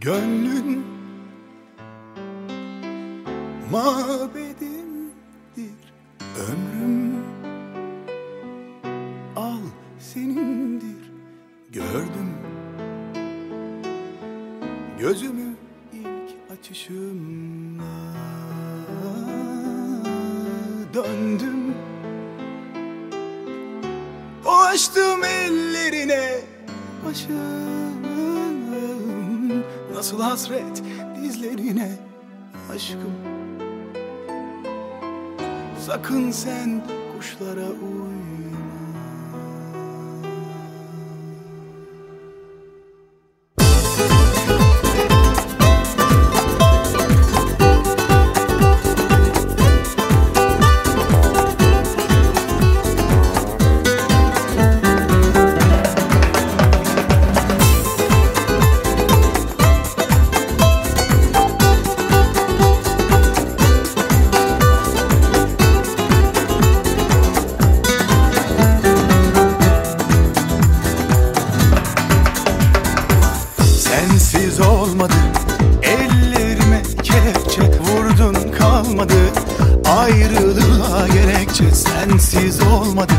Gönlün mabedimdir ömrüm Al senindir. Gördüm Gözümü ilk açışımla. Döndüm Dolaştım ellerine başım Nasıl hasret dizlerine aşkım. Sakın sen kuşlara uyma Sensiz olmadı. Ellerime kelepçe vurdun kalmadı. Ayrılığa gerekçe sensiz olmadı.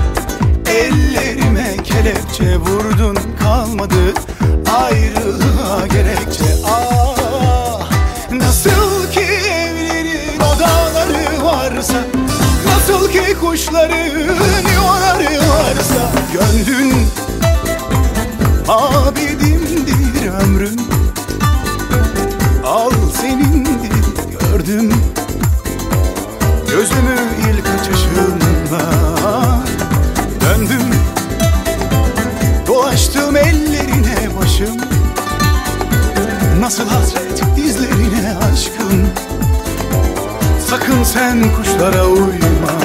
Ellerime kelepçe vurdun kalmadı. Ayrılığa gerekçe Ah Nasıl ki evlerin odaları varsa Nasıl ki kuşların yuvaları varsa Gönlün gördüm Gözümü ilk açışımda Döndüm. Dolaştım ellerine başım. Nasıl hasret dizlerine aşkım. Sakın sen kuşlara uyma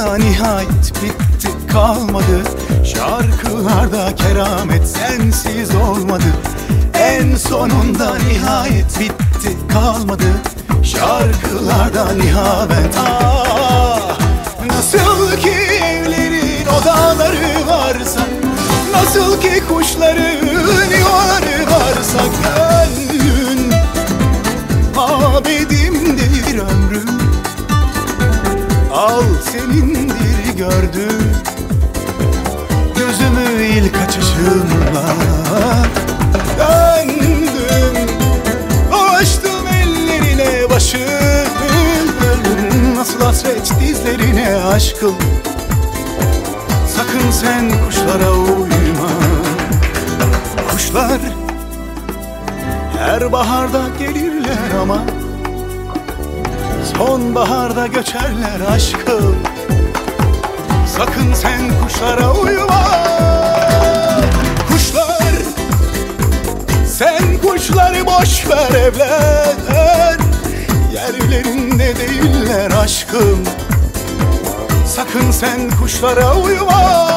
sonunda nihayet bitti kalmadı. Şarkılarda keramet sensiz olmadı. En sonunda nihayet bitti kalmadı. Şarkılarda nihavet ah aşkım. Sakın sen kuşlara uyma. Kuşlar her baharda gelirler ama Sonbaharda göçerler aşkım. Sakın sen kuşlara uyma. Kuşlar Sen kuşları boş ver evler. Yerlerinde değiller aşkım Sakın sen kuşlara uyma.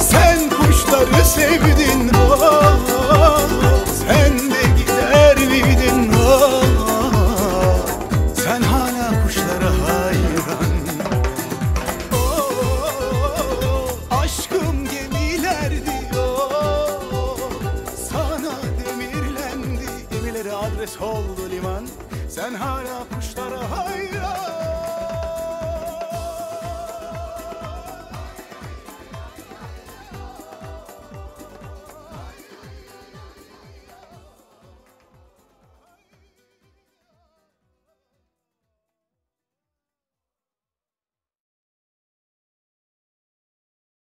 Sen kuşları sevdin ah, Sen de gider miydin ah, Sen hala kuşlara hayran. Oh, Aşkım gemiler diyor. Sana demirlendi. Gemileri adres oldu liman Sen hala kuşlara hayran